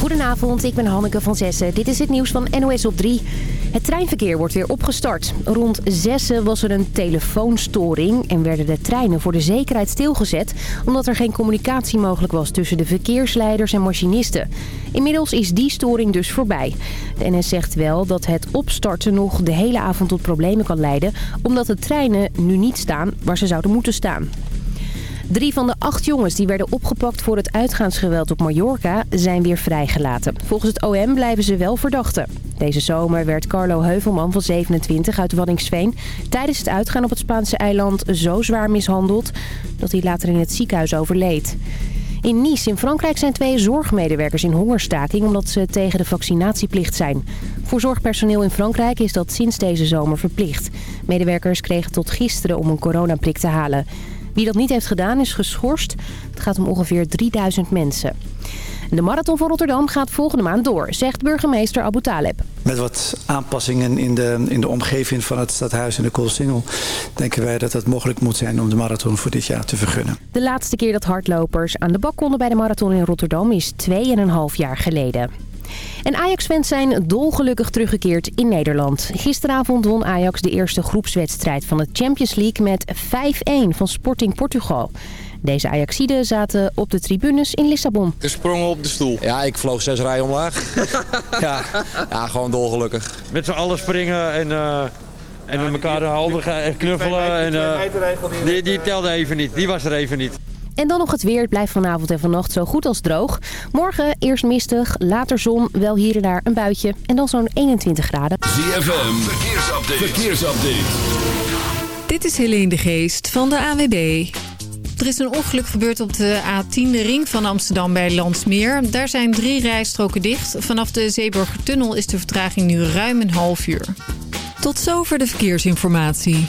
Goedenavond, ik ben Hanneke van Zessen. Dit is het nieuws van NOS op 3. Het treinverkeer wordt weer opgestart. Rond Zessen was er een telefoonstoring en werden de treinen voor de zekerheid stilgezet... omdat er geen communicatie mogelijk was tussen de verkeersleiders en machinisten. Inmiddels is die storing dus voorbij. De NS zegt wel dat het opstarten nog de hele avond tot problemen kan leiden... omdat de treinen nu niet staan waar ze zouden moeten staan. Drie van de acht jongens die werden opgepakt voor het uitgaansgeweld op Mallorca zijn weer vrijgelaten. Volgens het OM blijven ze wel verdachten. Deze zomer werd Carlo Heuvelman van 27 uit Waddingsveen tijdens het uitgaan op het Spaanse eiland zo zwaar mishandeld dat hij later in het ziekenhuis overleed. In Nice in Frankrijk zijn twee zorgmedewerkers in hongerstaking omdat ze tegen de vaccinatieplicht zijn. Voor zorgpersoneel in Frankrijk is dat sinds deze zomer verplicht. Medewerkers kregen tot gisteren om een coronaprik te halen. Wie dat niet heeft gedaan is geschorst. Het gaat om ongeveer 3000 mensen. De marathon van Rotterdam gaat volgende maand door, zegt burgemeester Abu Taleb. Met wat aanpassingen in de, in de omgeving van het stadhuis en de Koolsingel... denken wij dat het mogelijk moet zijn om de marathon voor dit jaar te vergunnen. De laatste keer dat hardlopers aan de bak konden bij de marathon in Rotterdam is 2,5 jaar geleden. En Ajax-fans zijn dolgelukkig teruggekeerd in Nederland. Gisteravond won Ajax de eerste groepswedstrijd van de Champions League met 5-1 van Sporting Portugal. Deze Ajaxiden zaten op de tribunes in Lissabon. Gesprongen op de stoel. Ja, ik vloog zes rijen omlaag. ja, ja, gewoon dolgelukkig. Met z'n allen springen en, uh, en met elkaar de handen knuffelen. En, uh, die, die telde even niet, die was er even niet. En dan nog het weer. Het blijft vanavond en vannacht zo goed als droog. Morgen eerst mistig, later zon, wel hier en daar een buitje. En dan zo'n 21 graden. ZFM, verkeersupdate. verkeersupdate. Dit is Helene de Geest van de AWB. Er is een ongeluk gebeurd op de A10, de ring van Amsterdam bij Landsmeer. Daar zijn drie rijstroken dicht. Vanaf de Zeeburgertunnel is de vertraging nu ruim een half uur. Tot zover de verkeersinformatie.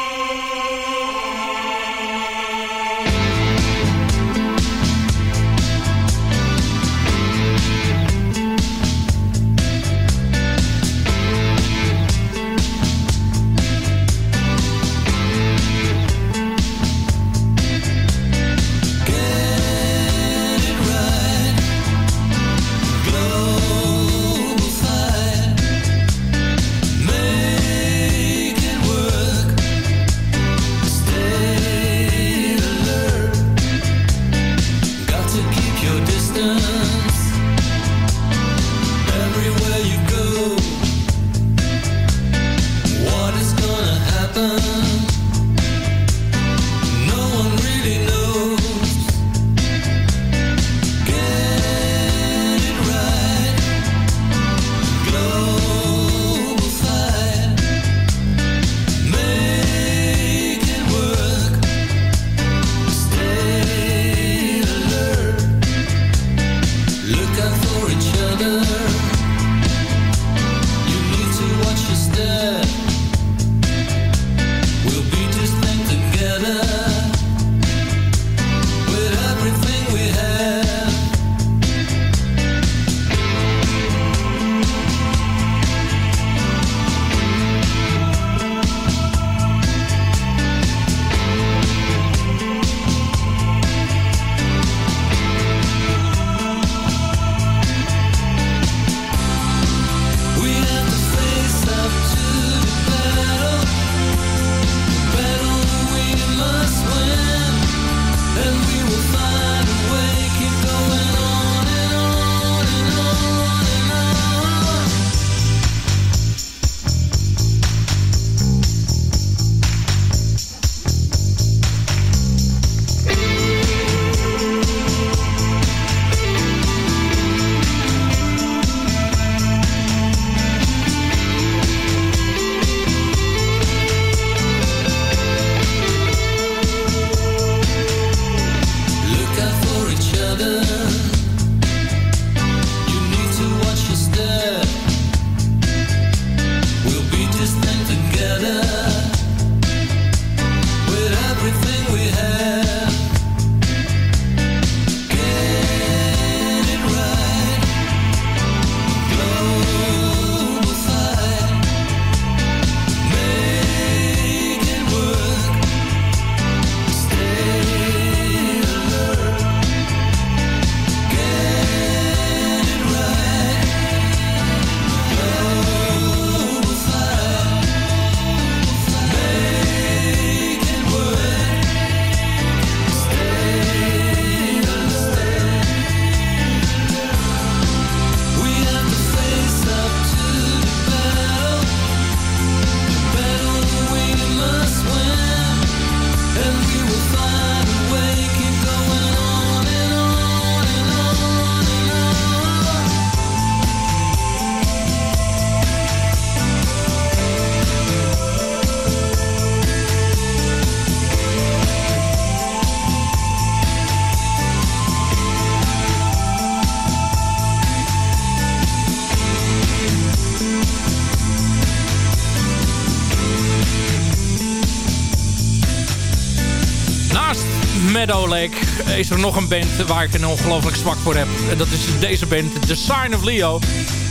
Is er nog een band waar ik een ongelooflijk zwak voor heb. En dat is deze band, The Sign of Leo.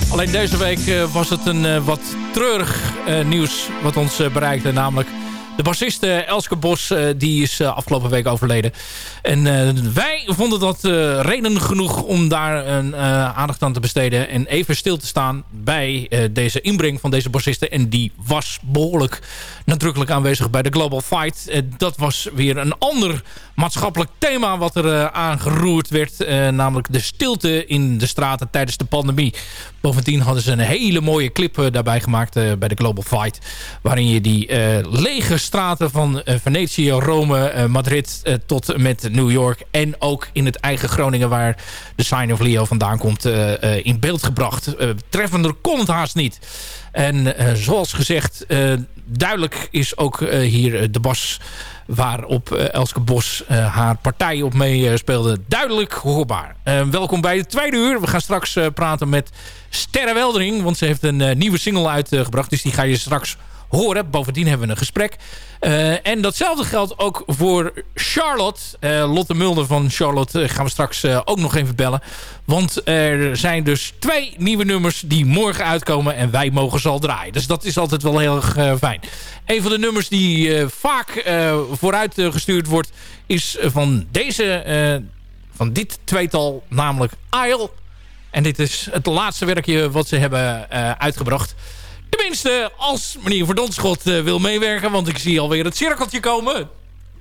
Alleen deze week was het een wat treurig nieuws wat ons bereikte. Namelijk de bassiste Elske Bos die is afgelopen week overleden. En wij vonden dat reden genoeg om daar een aandacht aan te besteden. En even stil te staan bij deze inbreng van deze bassiste. En die was behoorlijk nadrukkelijk aanwezig bij de Global Fight. Dat was weer een ander maatschappelijk thema wat er aangeroerd werd. Namelijk de stilte in de straten tijdens de pandemie. Bovendien hadden ze een hele mooie clip daarbij gemaakt bij de Global Fight. Waarin je die lege straten van Venetië, Rome, Madrid tot met New York... en ook in het eigen Groningen waar de Sign of Leo vandaan komt in beeld gebracht. treffender kon het haast niet. En zoals gezegd, duidelijk is ook hier de bas waarop Elske Bos haar partij op mee speelde. Duidelijk hoorbaar. welkom bij het tweede uur. We gaan straks praten met Sterre Weldering. Want ze heeft een nieuwe single uitgebracht. Dus die ga je straks Bovendien hebben we een gesprek. Uh, en datzelfde geldt ook voor Charlotte. Uh, Lotte Mulder van Charlotte gaan we straks ook nog even bellen. Want er zijn dus twee nieuwe nummers die morgen uitkomen. En wij mogen ze al draaien. Dus dat is altijd wel heel erg fijn. Een van de nummers die vaak vooruit gestuurd wordt... is van deze... van dit tweetal, namelijk Isle. En dit is het laatste werkje wat ze hebben uitgebracht... Tenminste, als meneer Verdonschot uh, wil meewerken. Want ik zie alweer het cirkeltje komen.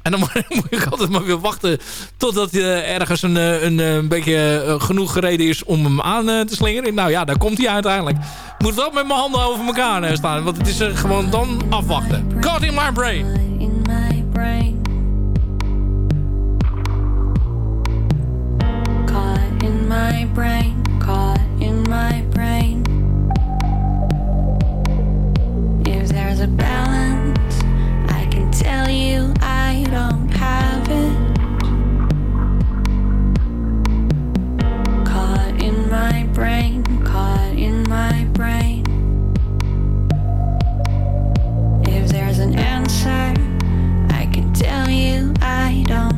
En dan moet ik altijd maar weer wachten totdat uh, ergens een, eh, een, een beetje genoeg gereden is om hem aan te slingeren. Nou ja, daar komt hij uiteindelijk. Moet wel met mijn handen over elkaar staan. Want het is gewoon dan afwachten. Caught in my brain. In my brain. Caught in my brain. Caught in my brain. There's a balance. I can tell you I don't have it. Caught in my brain, caught in my brain. If there's an answer, I can tell you I don't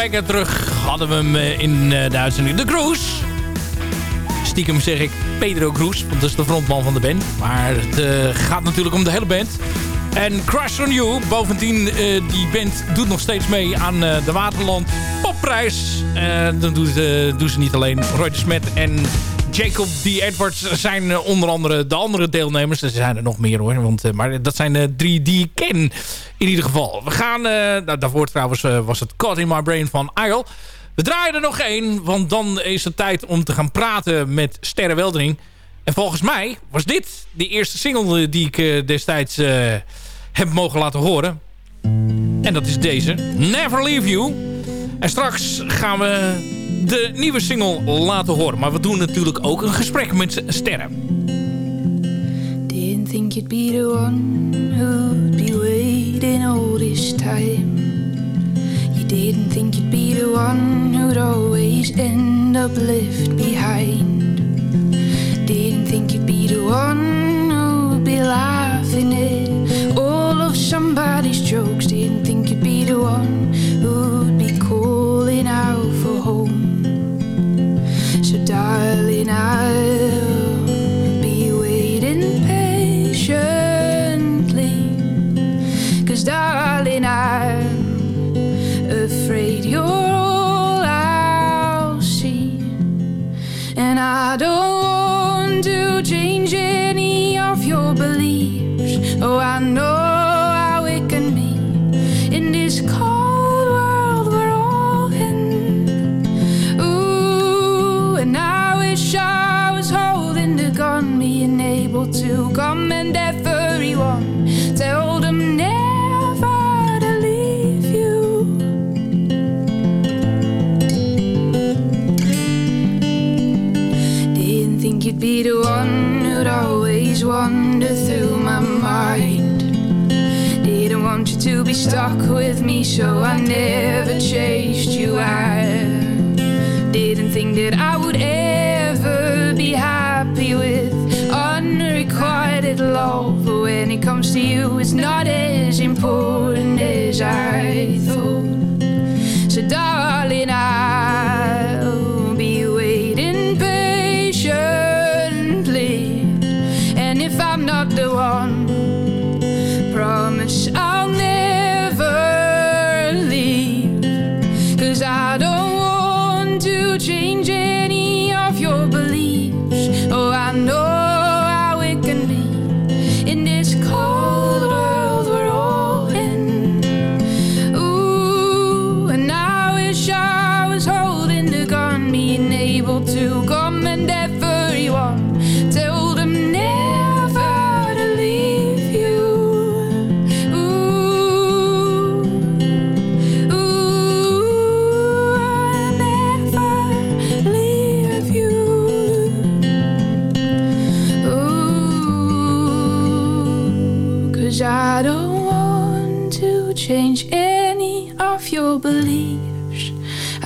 weken terug hadden we hem in de uitzending De Cruise. Stiekem zeg ik Pedro Cruz, want dat is de frontman van de band. Maar het gaat natuurlijk om de hele band. En Crush on You, bovendien, die band doet nog steeds mee aan de Waterland Popprijs. dan doen ze, doen ze niet alleen Roy de Smet en Jacob D. Edwards zijn eh, onder andere de andere deelnemers. Er zijn er nog meer hoor. Want, eh, maar dat zijn de drie die ik ken in ieder geval. We gaan, nou, daarvoor trouwens was het Caught in My Brain van Isle. We draaien er nog één, want dan is het tijd om te gaan praten met Sterre Weldering. En volgens mij was dit de eerste single die ik destijds heb mogen laten horen. En dat is deze, Never Leave You. En straks gaan we de nieuwe single laten horen. Maar we doen natuurlijk ook een gesprek met sterren. Didn't think you'd be the one who'd be waiting all this time. You didn't think you'd be the one who'd always end up left behind. Didn't think you'd be the one who'd be laughing at with me, so I never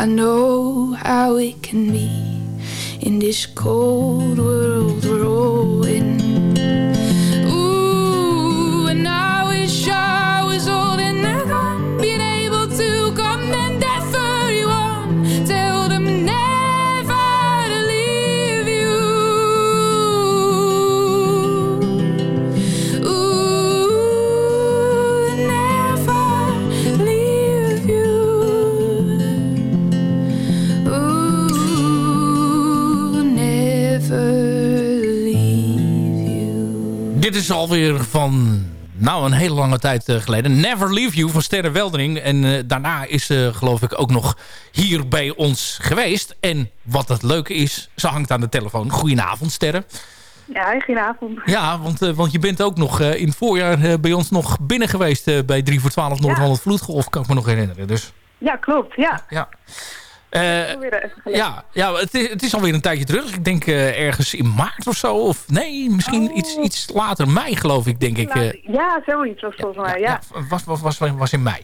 I know how it can be in this cold world nou, een hele lange tijd uh, geleden. Never Leave You van Sterre Weldering. En uh, daarna is ze uh, geloof ik ook nog hier bij ons geweest. En wat het leuke is, ze hangt aan de telefoon. Goedenavond Sterre. Ja, goedenavond. Ja, want, want je bent ook nog in het voorjaar bij ons nog binnen geweest... bij 3 voor 12 Noord-Holland ja. Vloedgolf, kan ik me nog herinneren. Dus. Ja, klopt. Ja. ja. Uh, ja, ja het, is, het is alweer een tijdje terug. Ik denk uh, ergens in maart of zo. Of nee, misschien oh. iets, iets later. Mei geloof ik, denk ik. Uh, ja, zoiets was volgens mij, ja. was, was, was, was in mei.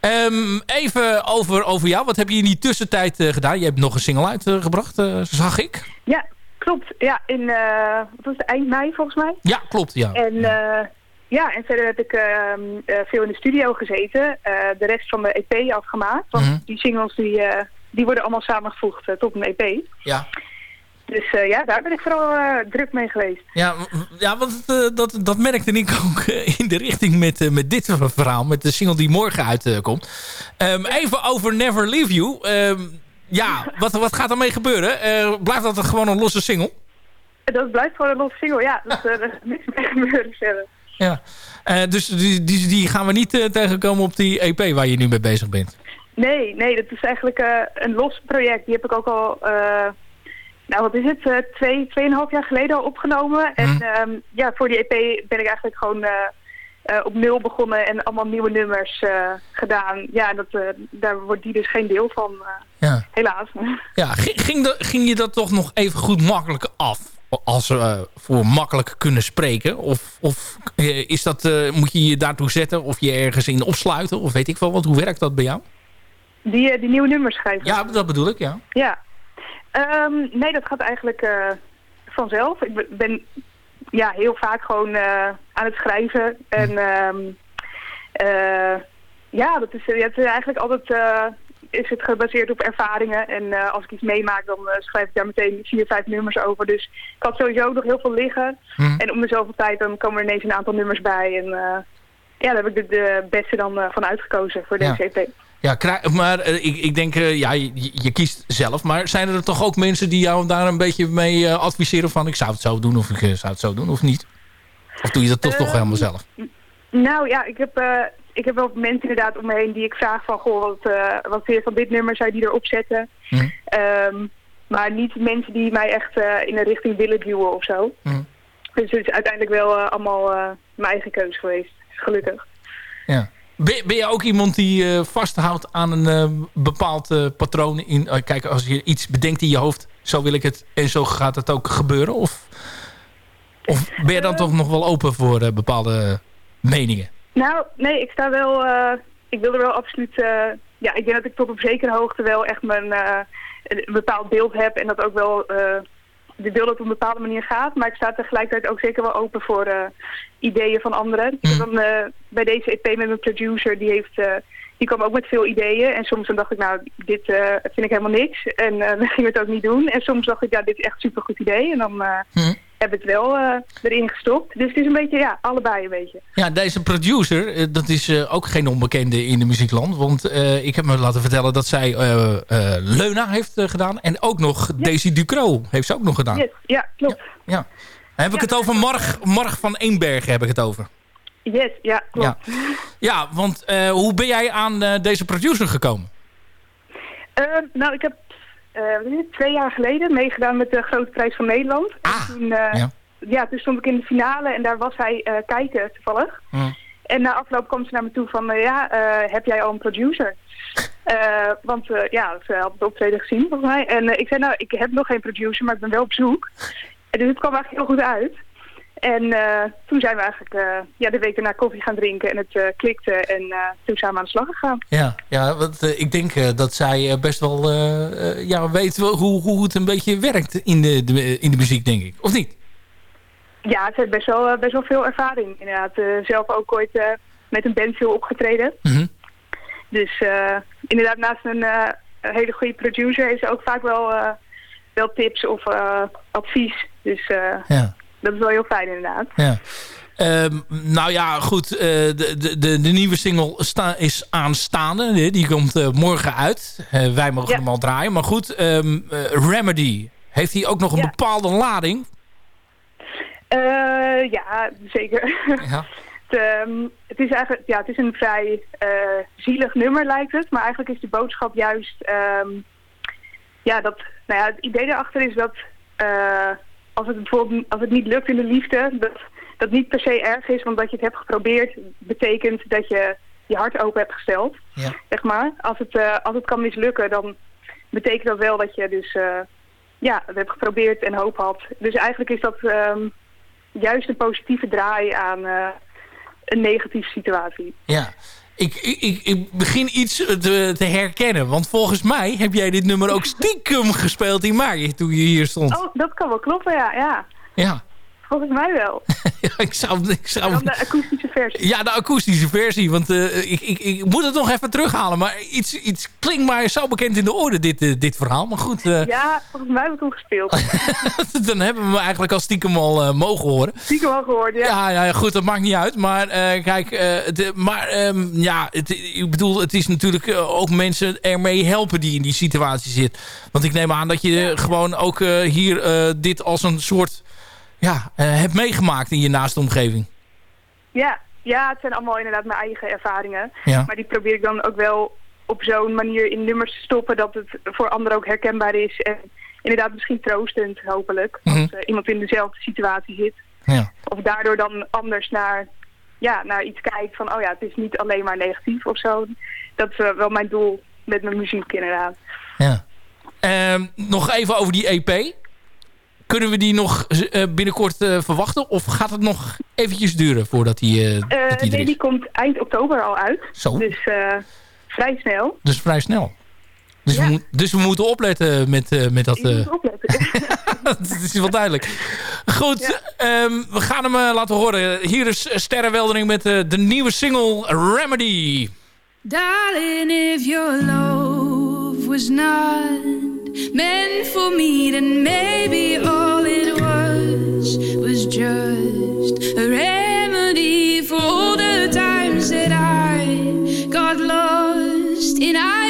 Um, even over, over jou. Wat heb je in die tussentijd gedaan? Je hebt nog een single uitgebracht, zag ik. Ja, klopt. Ja, in wat was het, eind mei volgens mij. Ja, klopt. Ja. En ja, en verder heb ik ehm, eh, veel in de studio gezeten. Eh, de rest van de EP afgemaakt. Want Mhm. die singles die, eh, die worden allemaal samengevoegd eh, tot een EP. Ja. Dus eh, ja, daar ben ik vooral eh, druk mee geweest. Ja, ja want dat, dat merkte ik ook in de richting met, met dit verhaal. Met de single die morgen uitkomt. Ehm, even over Never Leave You. Ehm, ja, wat, wat gaat ermee gebeuren? Blijft dat gewoon een losse single? Dat blijft gewoon een losse single, ja. Dat, er is niks mee gebeuren verder. Ja. Dus die, die, die gaan we niet tegenkomen op die EP waar je nu mee bezig bent. Nee, nee, dat is eigenlijk eh, een los project. Die heb ik ook al, eh, nou wat is het, eh, twee, tweeënhalf jaar geleden al opgenomen. En Mhm. ehm, ja, voor die EP ben ik eigenlijk gewoon op nul begonnen en allemaal nieuwe nummers gedaan. Ja, en dat, daar wordt die dus geen deel van, Ja. helaas. Ja, ging, ging, je dat toch nog even goed makkelijk af? Als uh, voor makkelijk kunnen spreken? Of, of uh, is dat, uh, moet je je daartoe zetten? Of je ergens in opsluiten? Of weet ik wel wat? Hoe werkt dat bij jou? Die, die nieuwe nummers schrijven? Ja, dat bedoel ik, ja. Ja. Um, nee, dat gaat eigenlijk uh, vanzelf. Ik ben ja, heel vaak gewoon uh, aan het schrijven. En um, uh, ja, dat is, het is eigenlijk altijd is het gebaseerd op ervaringen. En als ik iets meemaak, dan schrijf ik daar meteen vier, vijf nummers over. Dus ik had sowieso nog heel veel liggen. Hm. En om de zoveel tijd dan komen er ineens een aantal nummers bij. En ja, daar heb ik de, de beste dan van uitgekozen voor deze ja. EP. Ja, maar uh, ik, ik denk, uh, ja, je, je, kiest zelf. Maar zijn er toch ook mensen die jou daar een beetje mee uh, adviseren van... ik zou het zo doen of ik zou het zo doen of niet? Of doe je dat toch toch helemaal zelf? Nou ja, ik heb, uh, ik heb wel mensen inderdaad om me heen die ik vraag van... goh, wat, uh, wat vind je van dit nummer, zou je die erop zetten? Mm. Um, maar niet mensen die mij echt in een richting willen duwen of zo. Mm. Dus het is uiteindelijk wel allemaal mijn eigen keuze geweest, gelukkig. Ja. Ben, ben je ook iemand die uh, vasthoudt aan een uh, bepaald uh, patroon? In, kijk, als je iets bedenkt in je hoofd, zo wil ik het en zo gaat het ook gebeuren? Of, of ben je dan toch nog wel open voor bepaalde meningen? Nou, nee, ik sta wel... ik wil er wel absoluut... ja, ik denk dat ik tot op zekere hoogte wel echt mijn, een bepaald beeld heb en dat ook wel de wil dat op een bepaalde manier gaat. Maar ik sta tegelijkertijd ook zeker wel open voor uh, ideeën van anderen. Mm. Ik heb dan uh, bij deze EP met mijn producer, die heeft... Uh, die kwam ook met veel ideeën. En soms dan dacht ik, nou, dit vind ik helemaal niks. En dan ging het ook niet doen. En soms dacht ik, ja, dit is echt een supergoed idee. En dan mm. Heb ik het wel erin gestopt. Dus het is een beetje, ja, allebei een beetje. Ja, deze producer, dat is ook geen onbekende in de muziekland. Want ik heb me laten vertellen dat zij Leuna heeft gedaan. En ook nog. Daisy Ducro heeft ze ook nog gedaan. Yes. Ja, klopt. Ja, heb ik ja, het over Marg, Marg van Eenbergen heb ik het over. Yes, ja, klopt. Ja, ja want hoe ben jij aan deze producer gekomen? Uh, nou, ik heb twee jaar geleden meegedaan met de Grote Prijs van Nederland. Ah, en toen, ja. ja, toen stond ik in de finale en daar was hij kijken toevallig. Mm. En na afloop kwam ze naar me toe van, ja, heb jij al een producer? want ja, ze had het optreden gezien volgens mij. En ik zei, nou, ik heb nog geen producer, maar ik ben wel op zoek. En dus het kwam eigenlijk heel goed uit. En uh, toen zijn we eigenlijk uh, ja, de week daarna koffie gaan drinken en het uh, klikte. En toen zijn we aan de slag gegaan. Ja, ja want ik denk dat zij best wel ja, weet hoe, hoe het een beetje werkt in de, de, in de muziek, denk ik. Of niet? Ja, ze heeft best wel, best wel veel ervaring. Inderdaad, zelf ook ooit met een band veel opgetreden. Mm -hmm. Dus inderdaad, naast een, een, hele goede producer heeft ze ook vaak wel, wel tips of advies. Dus ja. Dat is wel heel fijn inderdaad. Ja. Um, nou ja, goed. Uh, de, de, de, nieuwe single sta, is aanstaande. Die komt uh, morgen uit. Uh, wij mogen ja. hem al draaien. Maar goed, um, Remedy. Heeft hij ook nog een ja. bepaalde lading? ja, zeker. Ja. het, um, het, is eigenlijk, ja, het is een vrij zielig nummer lijkt het. Maar eigenlijk is de boodschap juist... ja, dat, nou ja, het idee daarachter is dat als het bijvoorbeeld als het niet lukt in de liefde, dat dat niet per se erg is, want dat je het hebt geprobeerd, betekent dat je je hart open hebt gesteld. Ja. Zeg maar. Als het, uh, als het kan mislukken, dan betekent dat wel dat je dus uh, ja, het hebt geprobeerd en hoop had. Dus eigenlijk is dat um, juist een positieve draai aan uh, een negatieve situatie. Ja. Ik, ik, ik begin iets te, te, herkennen. Want volgens mij heb jij dit nummer ook stiekem gespeeld in Mari toen je hier stond. Oh, dat kan wel kloppen, ja. Ja. ja. Volgens mij wel. ja, ik zou, ik zou... Dan de akoestische versie. Ja, de akoestische versie. Want uh, ik, ik, ik moet het nog even terughalen. Maar iets, iets klinkt mij zo bekend in de orde, dit, uh, dit verhaal. Maar goed. Uh, ja, volgens mij heb ik hem gespeeld. dan hebben we hem eigenlijk al stiekem al mogen horen. Stiekem al gehoord, ja. Ja, ja goed, dat maakt niet uit. Maar kijk, de, maar um, ja, het, ik bedoel, het is natuurlijk ook mensen ermee helpen die in die situatie zitten. Want ik neem aan dat je ja. gewoon ook hier dit als een soort ja, uh, hebt meegemaakt in je naaste omgeving. Ja, ja, het zijn allemaal inderdaad mijn eigen ervaringen. Ja. Maar die probeer ik dan ook wel op zo'n manier in nummers te stoppen... dat het voor anderen ook herkenbaar is. En inderdaad misschien troostend, hopelijk. Mm -hmm. Als uh, iemand in dezelfde situatie zit. Ja. Of daardoor dan anders naar, ja, naar iets kijkt van... oh ja, het is niet alleen maar negatief of zo. Dat is uh, wel mijn doel met mijn muziek inderdaad. Ja. nog even over die EP. Kunnen we die nog uh, binnenkort uh, verwachten? Of gaat het nog eventjes duren voordat die, uh, dat die Nee, die komt eind oktober al uit. Zo. Dus vrij snel. Dus vrij snel. Dus, ja. we, dus we moeten opletten met, met dat... Je moet opletten. dat is wel duidelijk. Goed, ja. um, we gaan hem laten horen. Hier is Sterrenweldering met de nieuwe single Remedy. Darling, if your love was not meant for me, then maybe all it was was just a remedy for all the times that I got lost in irony.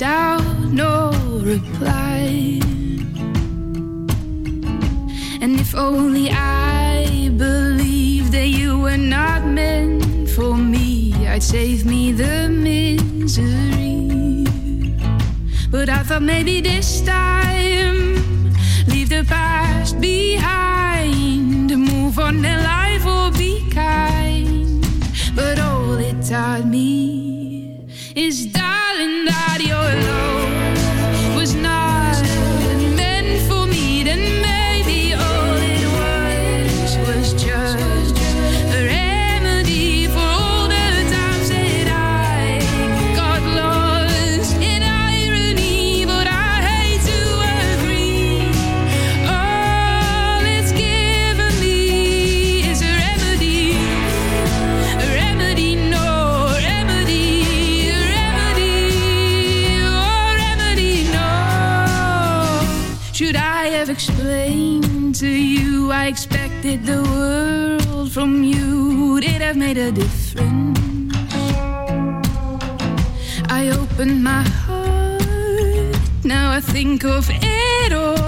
Reached out, no reply. And if only I believed that you were not meant for me, I'd save me the misery. But I thought maybe this time, leave the past behind, move on and life will be kind. But all it taught me is that the world from you. It have made a difference? I opened my heart. Now I think of it all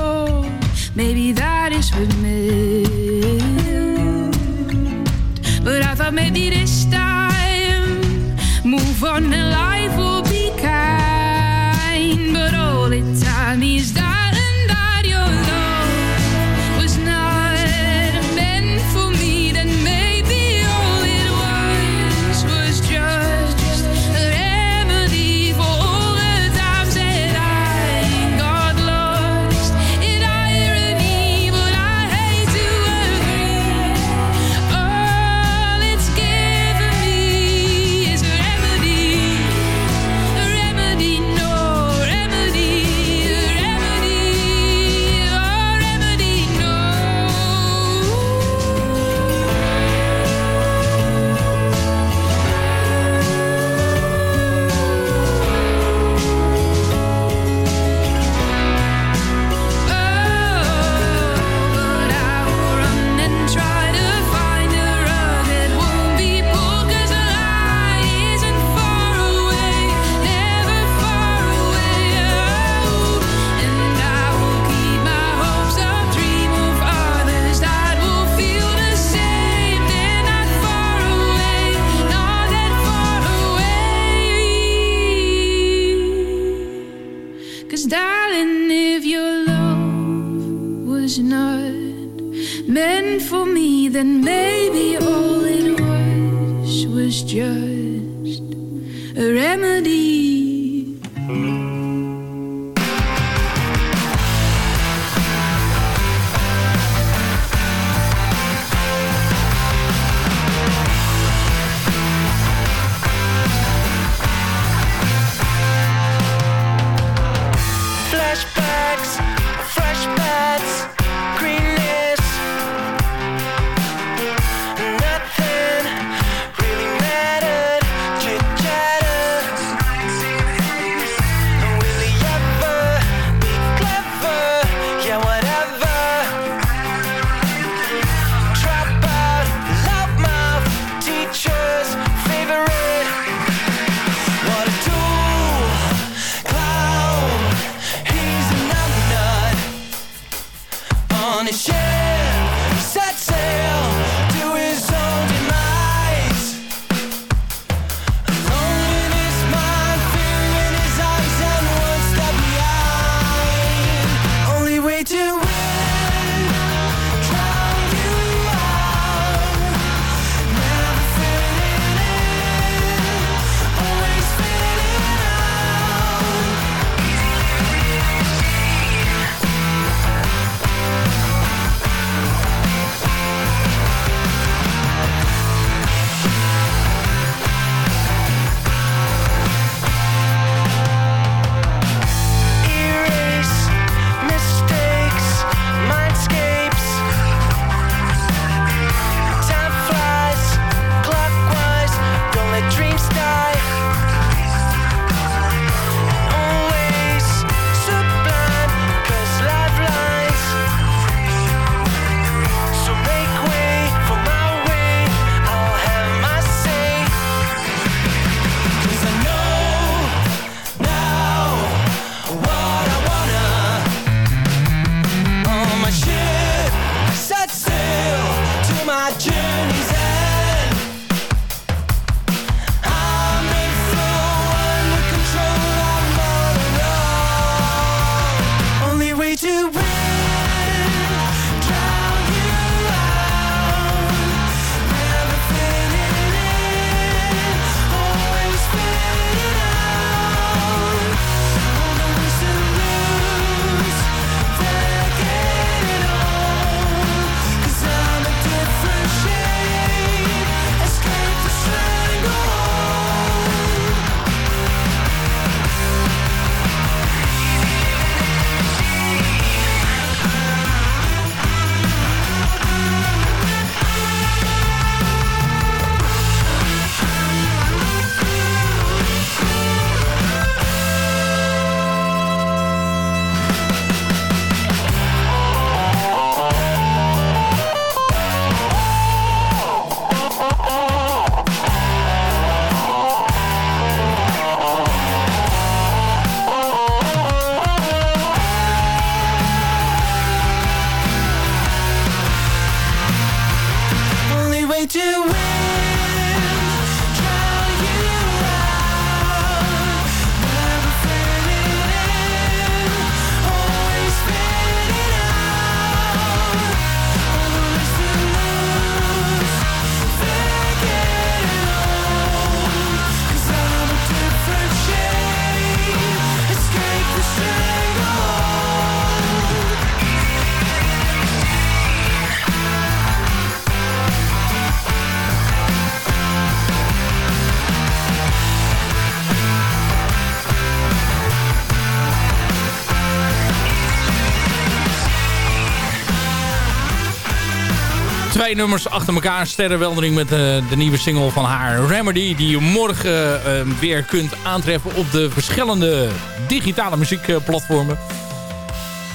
twee nummers achter elkaar. Sterrenweldering met eh, de nieuwe single van haar Remedy. Die je morgen eh, weer kunt aantreffen op de verschillende digitale muziekplatformen.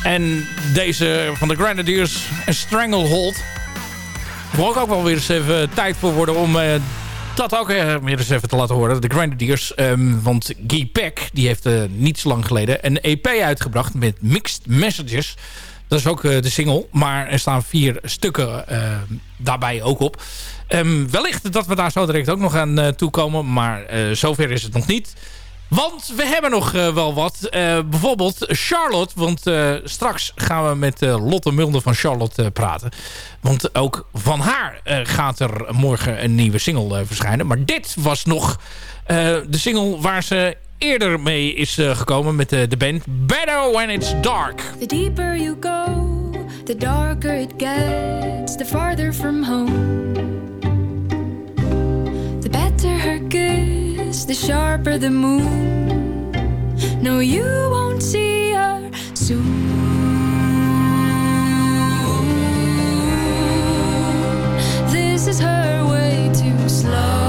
En deze van de Grenadiers, Stranglehold. Ik wil ook wel weer eens even tijd voor worden om eh, dat ook weer eens even te laten horen. De Grenadiers, ehm, want Guy Peck die heeft niet zo lang geleden een EP uitgebracht met Mixed Messages. Dat is ook eh, de single. Maar er staan vier stukken eh, daarbij ook op. Ehm, wellicht dat we daar zo direct ook nog aan eh, toekomen. Maar zover is het nog niet. Want we hebben nog wel wat. Bijvoorbeeld Charlotte. Want straks gaan we met Lotte Mulder van Charlotte praten. Want ook van haar gaat er morgen een nieuwe single verschijnen. Maar dit was nog de single waar ze eerder mee is gekomen met de band. Better When It's Dark. The deeper you go, the darker it gets. The farther from home. The better her kiss, the sharper the moon. No, you won't see her soon. This is her way too slow.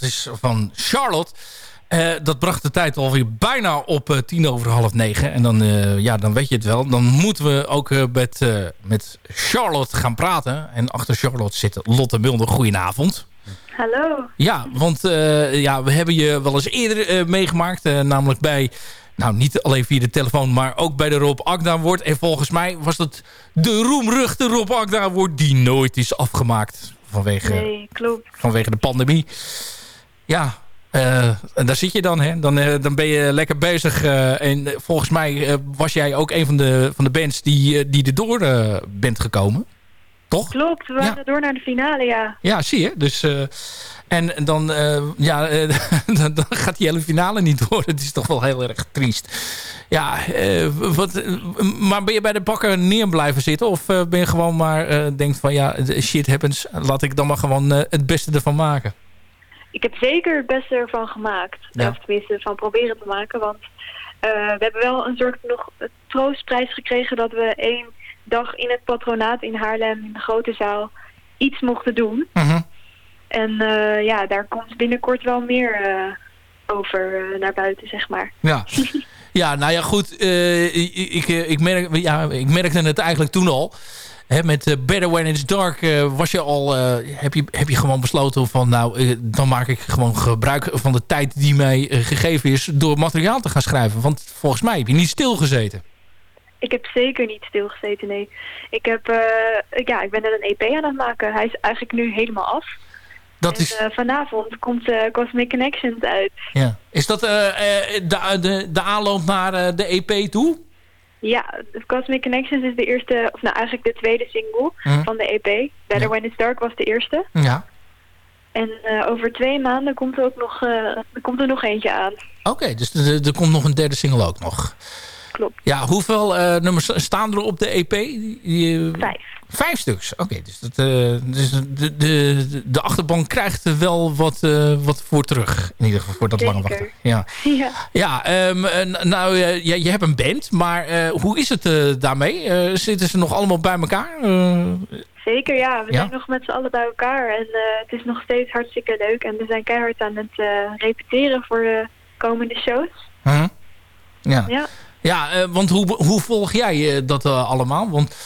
Dat is van Charlotte. Eh, dat bracht de tijd alweer bijna op eh, tien over half negen. En dan, eh, ja, dan weet je het wel. Dan moeten we ook met, met Charlotte gaan praten. En achter Charlotte zit Lotte Mulder. Goedenavond. Hallo. Ja, want ja, we hebben je wel eens eerder meegemaakt. namelijk bij, nou niet alleen via de telefoon, maar ook bij de Rob Agda Award. En volgens mij was het de roemruchte Rob Agda Award die nooit is afgemaakt. Vanwege, Nee, klopt. vanwege de pandemie. Ja, eh, en daar zit je dan. Hè? Dan, eh, dan ben je lekker bezig. eh, en volgens mij was jij ook een van de, van de bands die, die erdoor bent gekomen. Toch? Klopt, we waren door naar de finale, ja. Ja, zie je. Dus, en dan, ja, dan, dan gaat die hele finale niet door. Het is toch wel heel erg triest. Ja, wat, maar ben je bij de bakker neer blijven zitten? Of ben je gewoon maar denkt van ja, shit happens. Laat ik dan maar gewoon het beste ervan maken. Ik heb zeker het beste ervan gemaakt. Ja. Of tenminste van proberen te maken. Want eh, we hebben wel een soort nog troostprijs gekregen dat we één dag in het patronaat in Haarlem in de grote zaal iets mochten doen. Mhm. En eh, ja, daar komt binnenkort wel meer eh, over naar buiten, zeg maar. Ja. ja, nou ja, goed. ik, ik, ik, merk, ja, ik merkte het eigenlijk toen al. Hè, met eh, Better When It's Dark eh, was je al, eh, heb, je, heb je gewoon besloten van... nou, dan maak ik gewoon gebruik van de tijd die mij gegeven is... door materiaal te gaan schrijven. Want volgens mij heb je niet stilgezeten. Ik heb zeker niet stilgezeten, nee. Ik, heb, ja, ik ben net een EP aan het maken. Hij is eigenlijk nu helemaal af. Dat En, is, vanavond komt Cosmic Connections uit. ja. is dat de, de, de aanloop naar de EP toe? Ja, Cosmic Connections is de eerste, of nou eigenlijk de tweede single Hm. van de EP. Better When It's Dark was de eerste. Ja. En eh, over twee maanden komt er ook nog, eh, er komt er nog eentje aan. Oké, dus er er komt nog een derde single ook nog. Klopt. Ja, hoeveel eh, nummers staan er op de EP? Die- Vijf. Vijf stuks, oké. dus dat, eh, dus de, de, de achterban krijgt er wel wat, eh, wat voor terug. In ieder geval voor dat lange wachten. Ja, Ja. ja ehm, eh, nou, ja, je hebt een band, maar hoe is het daarmee? Zitten ze nog allemaal bij elkaar? Zeker, ja. We Ja? zijn nog met z'n allen bij elkaar. En het is nog steeds hartstikke leuk. En we zijn keihard aan het repeteren voor de komende shows. huh? Ja, Ja. ja want hoe, hoe volg jij dat allemaal? Want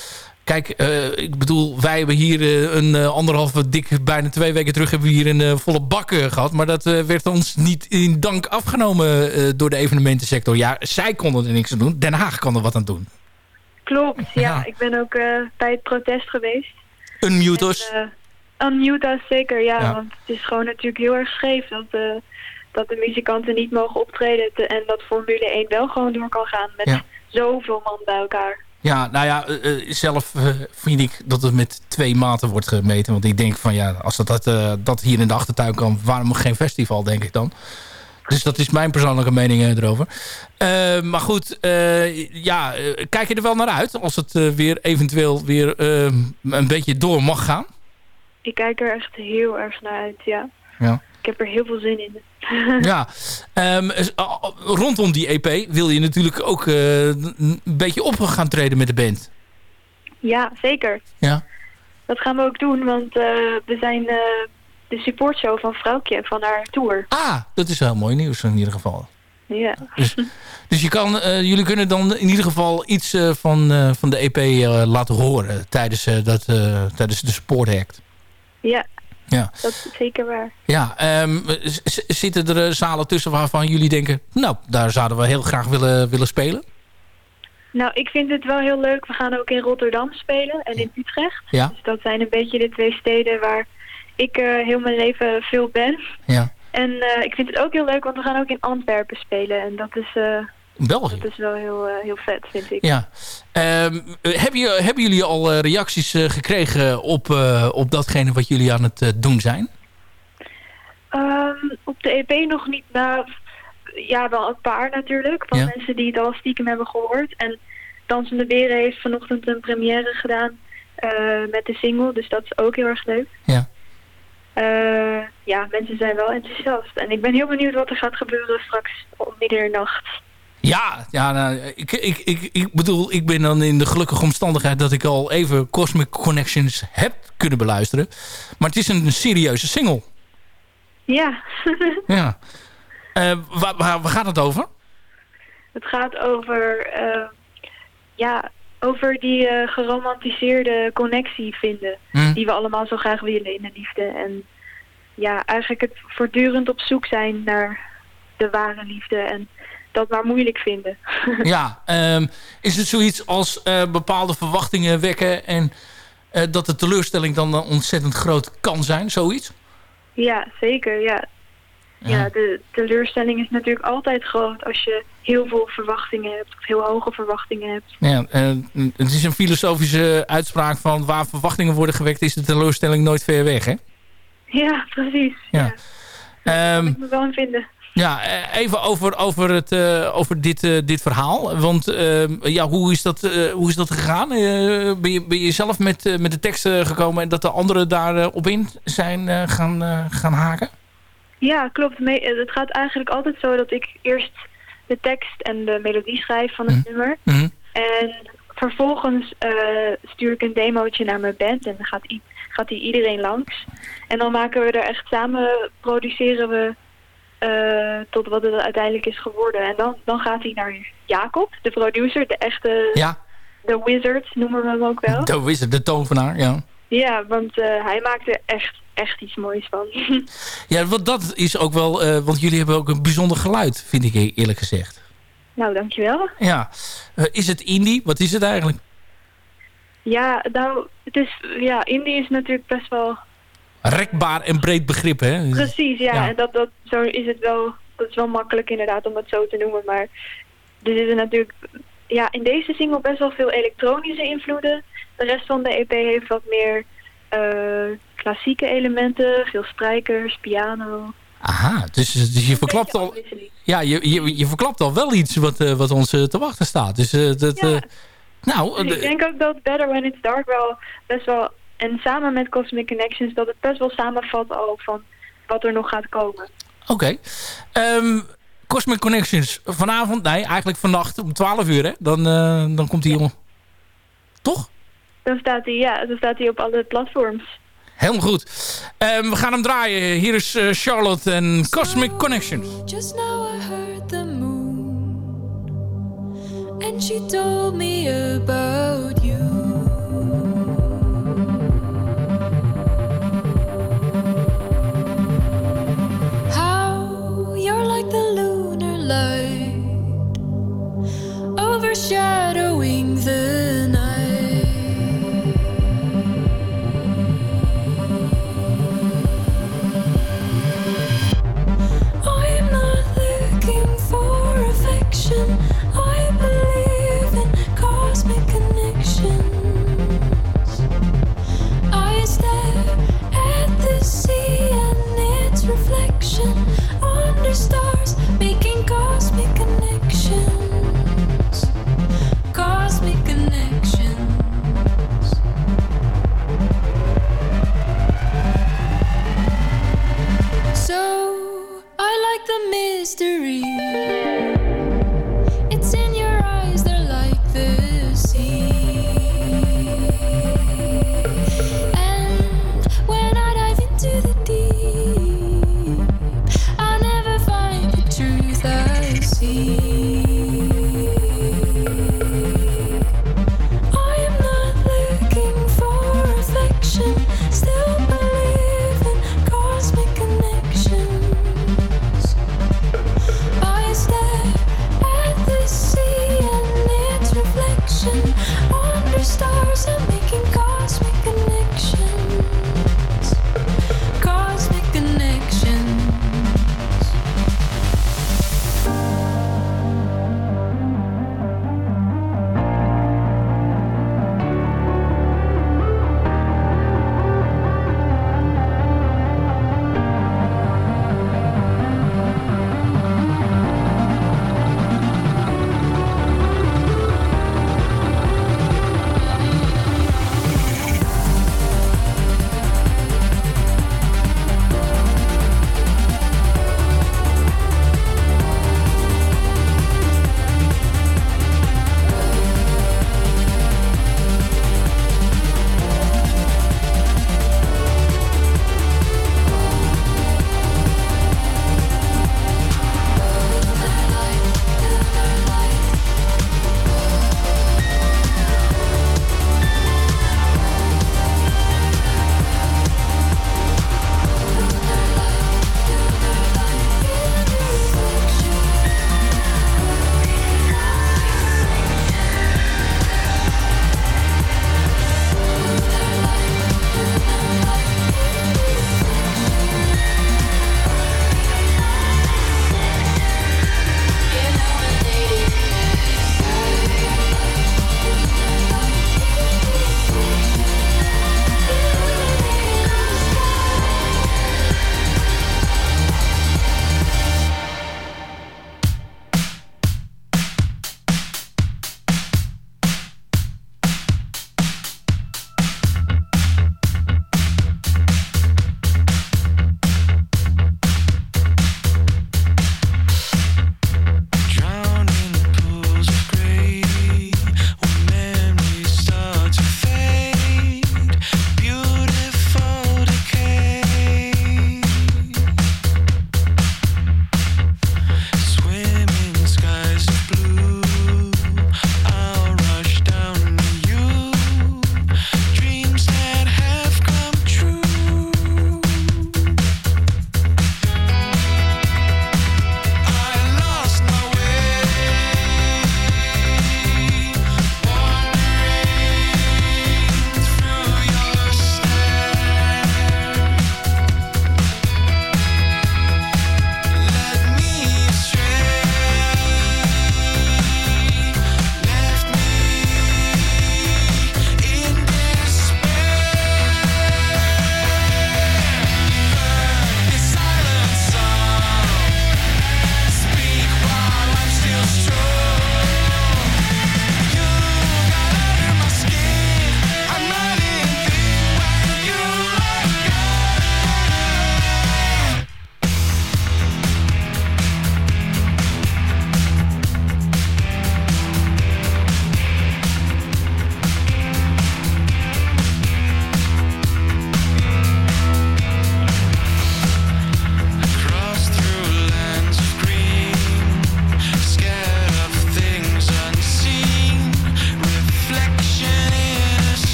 kijk, eh, ik bedoel, wij hebben hier eh, een eh, anderhalve, dik, bijna twee weken terug... hebben we hier een volle bak eh, gehad. Maar dat werd ons niet in dank afgenomen door de evenementensector. Ja, zij konden er niks aan doen. Den Haag kan er wat aan doen. Klopt, ja. Ja. Ik ben ook bij het protest geweest. Unmute us. En, eh, unmute us, zeker, ja, Ja. Want het is gewoon natuurlijk heel erg scheef dat, dat de muzikanten niet mogen optreden. te- en dat Formule 1 wel gewoon door kan gaan met Ja. zoveel man bij elkaar. Ja, nou ja, eh, eh, zelf eh, vind ik dat het met twee maten wordt gemeten. Want ik denk van ja, als dat, dat, dat hier in de achtertuin kan, waarom geen festival, denk ik dan. Dus dat is mijn persoonlijke mening erover. Maar goed, ja, kijk je er wel naar uit als het weer eventueel weer een beetje door mag gaan? Ik kijk er echt heel erg naar uit, ja. Ja. Ik heb er heel veel zin in. Ja, Ehm, rondom die EP wil je natuurlijk ook eh, een beetje op gaan treden met de band. Ja, zeker. Ja. Dat gaan we ook doen, want eh, we zijn eh, de supportshow van Vrouwtje van haar tour. Ah, dat is heel mooi nieuws in ieder geval. Ja. Dus, dus je kan, jullie kunnen dan in ieder geval iets van, van de EP laten horen tijdens, dat, tijdens de support act. Ja, Ja, dat is zeker waar. ja ehm, zitten er eh, zalen tussen waarvan jullie denken... nou, daar zouden we heel graag willen, willen spelen? Nou, ik vind het wel heel leuk. We gaan ook in Rotterdam spelen en in Utrecht. Ja. Dus dat zijn een beetje de twee steden waar ik eh, heel mijn leven veel ben. Ja. En eh, ik vind het ook heel leuk, want we gaan ook in Antwerpen spelen. En dat is, België? dat is wel heel, eh, heel vet, vind ik. Ja. Ehm, heb je, hebben jullie al eh, reacties eh, gekregen op, op datgene wat jullie aan het doen zijn? Ehm, op de EP nog niet. Nou, ja, wel een paar natuurlijk. Van Ja. mensen die het al stiekem hebben gehoord. En Dansende Beren heeft vanochtend een première gedaan met de single. Dus dat is ook heel erg leuk. Ja. Ja, mensen zijn wel enthousiast. En ik ben heel benieuwd wat er gaat gebeuren straks om middernacht. Ja, ja nou, ik, ik, ik, ik bedoel, ik ben dan in de gelukkige omstandigheid dat ik al even Cosmic Connections heb kunnen beluisteren. Maar het is een serieuze single. Ja, Ja. Eh, waar, waar, waar gaat het over? het gaat over, eh, ja, over die eh, geromantiseerde connectie vinden. Hm. Die we allemaal zo graag willen in de liefde. En ja, eigenlijk het voortdurend op zoek zijn naar de ware liefde. En dat maar moeilijk vinden. Ja, ehm, is het zoiets als eh, bepaalde verwachtingen wekken en eh, dat de teleurstelling dan ontzettend groot kan zijn, zoiets? ja, zeker, ja. Ja, de teleurstelling is natuurlijk altijd groot als je heel veel verwachtingen hebt. Of heel hoge verwachtingen hebt. Ja, eh, het is een filosofische uitspraak van waar verwachtingen worden gewekt is de teleurstelling nooit ver weg, hè? Ja, precies. Ja. Ehm, Ik moet wel in vinden. Ja, eh, even over, over, het, eh, over dit, eh, dit verhaal. Want ja, hoe, is dat, hoe is dat gegaan? Ben, je, ben je zelf met, met de tekst gekomen en dat de anderen daarop op in zijn gaan, gaan haken? Ja, klopt. Me- het gaat eigenlijk altijd zo dat ik eerst de tekst en de melodie schrijf van het nummer. Mhm. En vervolgens eh, stuur ik een demootje naar mijn band en dan gaat, gaat die iedereen langs. En dan maken we er echt samen, produceren we eh, tot wat het uiteindelijk is geworden. En dan, dan gaat hij naar Jacob, de producer, de echte, Ja, de wizard noemen we hem ook wel. is het, de tovenaar, ja. Ja, want eh, hij maakt er echt, echt iets moois van. Ja, want dat is ook wel... eh, want jullie hebben ook een bijzonder geluid, vind ik eerlijk gezegd. Nou, dankjewel. Ja. Is het indie? Wat is het eigenlijk? Ja, nou, het is, ja, indie is natuurlijk best wel... Rekbaar en breed begrip, hè? Precies, ja. En dat, dat, zo is het wel, dat is wel makkelijk inderdaad om het zo te noemen. Maar er zitten natuurlijk, ja, in deze single best wel veel elektronische invloeden. De rest van de EP heeft wat meer eh, klassieke elementen, veel strijkers, piano. Aha, dus, dus je verklapt al... Ja, je, je, je verklapt al wel iets wat, uh, wat ons uh, te wachten staat. Dus dat... Ja. nou, Dus ik denk ook dat Better When It's Dark wel best wel... En samen met Cosmic Connections dat het best wel samenvat al van wat er nog gaat komen. Oké. Okay. Um, Cosmic Connections vanavond, nee, eigenlijk vannacht om 12 uur, hè? Dan, dan komt hij ja. om. Toch? Dan staat hij, ja, dan staat hij op alle platforms. Helemaal goed. Um, we gaan hem draaien. Hier is uh, Charlotte en Cosmic Connections. Just now I heard the moon And she told me about you the lunar light Overshadowing the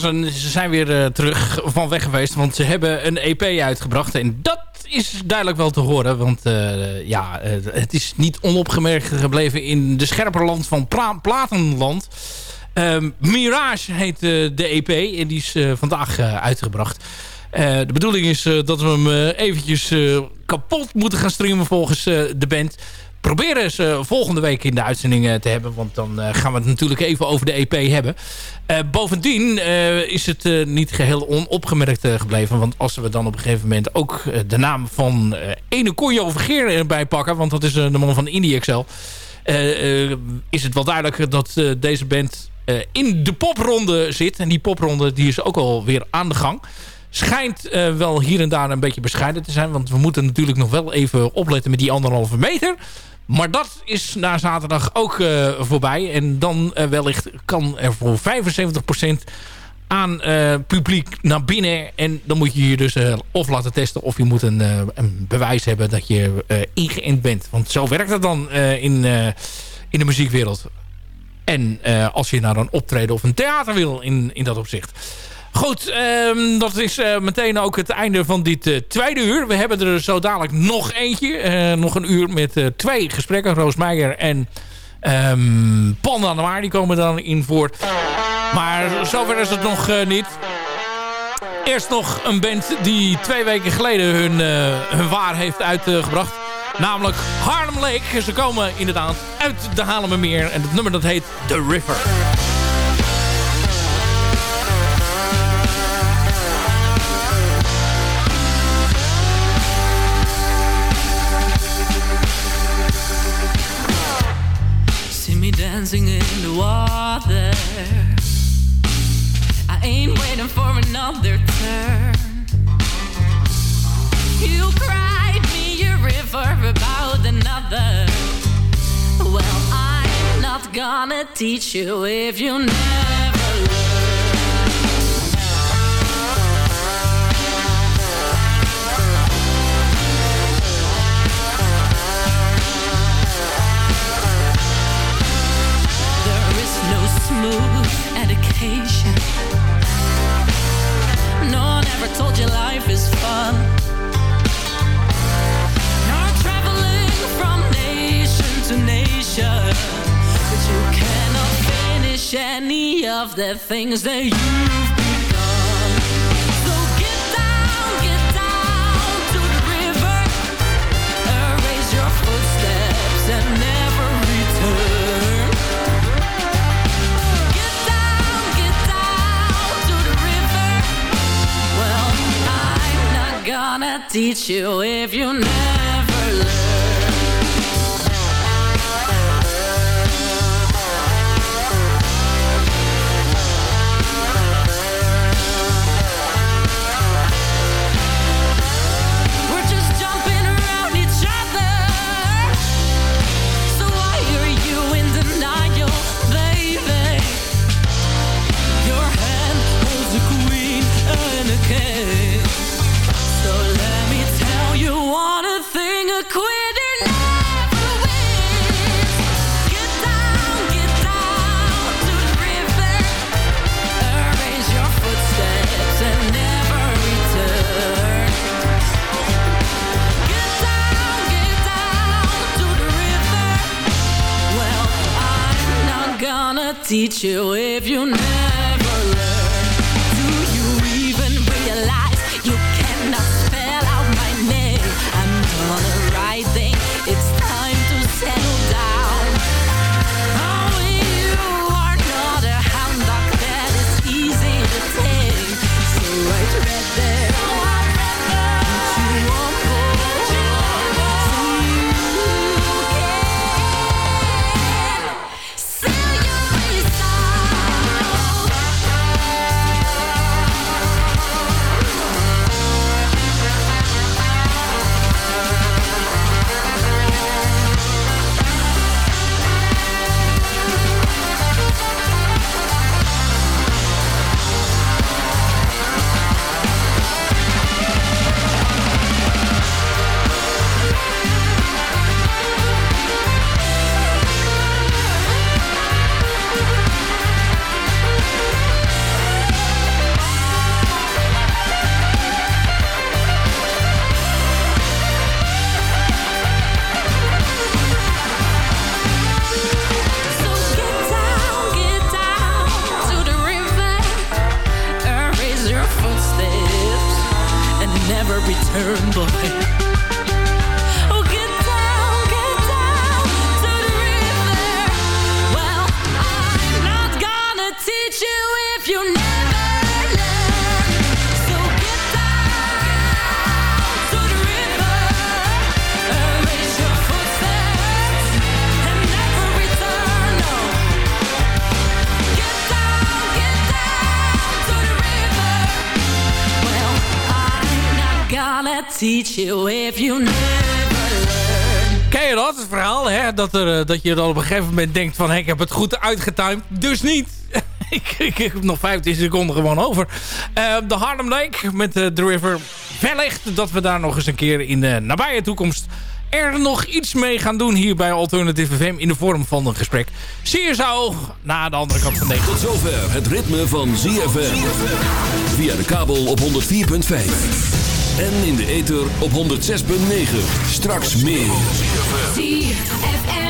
ze zijn weer uh, terug van weg geweest. Want ze hebben een EP uitgebracht. En dat is duidelijk wel te horen. Want uh, ja, uh, het is niet onopgemerkt gebleven in de scherpe land van Platenland. Um, Mirage heet de EP. En die is vandaag uitgebracht. de bedoeling is dat we hem eventjes kapot moeten gaan streamen volgens de band proberen ze volgende week in de uitzending eh, te hebben. Want dan eh, gaan we het natuurlijk even over de EP hebben. Uh, bovendien is het niet geheel onopgemerkt gebleven. Want als we dan op een gegeven moment ook de naam van ene Conjo Vergeer erbij pakken. Want dat is de man van Indie is het wel duidelijk dat deze band in de popronde zit. En die popronde die is ook alweer aan de gang schijnt wel hier en daar een beetje bescheiden te zijn. Want we moeten natuurlijk nog wel even opletten met die anderhalve meter. Maar dat is na zaterdag ook uh, voorbij. En dan uh, wellicht kan er voor 75% aan uh, publiek naar binnen. En dan moet je je dus of laten testen... of je moet een, een bewijs hebben dat je ingeënt bent. Want zo werkt het dan in, in de muziekwereld. En als je naar een optreden of een theater wil in, in dat opzicht... Goed, um, dat is uh, meteen ook het einde van dit uh, tweede uur. We hebben er zo dadelijk nog eentje. Uh, nog een uur met twee gesprekken. Roos Meijer en um, Panda Noir. Die komen dan in voor. Maar zover is het nog niet. Eerst nog een band die twee weken geleden hun, hun waar heeft uitgebracht. Namelijk Harlem Lake. Ze komen inderdaad uit de Haarlemmermeer. En het nummer dat heet The River. Dancing in the water. I ain't waiting for another turn. You cried me a river about another. Well, I'm not gonna teach you if you never learn. Smooth education. No one ever told you life is fun. You're traveling from nation to nation, but you cannot finish any of the things that you've gonna teach you if you never teach you if you never Dat, er, eh, je dan op een gegeven moment denkt van... Hey, ik heb het goed uitgetimed, dus niet. ik, ik, ik heb nog 15 seconden gewoon over. Eh, de Harlem Lake met eh, The River. Wellicht dat we daar nog eens een keer in de nabije toekomst... er nog iets mee gaan doen hier bij Alternative FM... in de vorm van een gesprek. Zie je zo na de andere kant van deze. Tot zover het ritme van ZFM. Via de kabel op 104.5. En in de ether op 106.9. Straks meer. ZFM.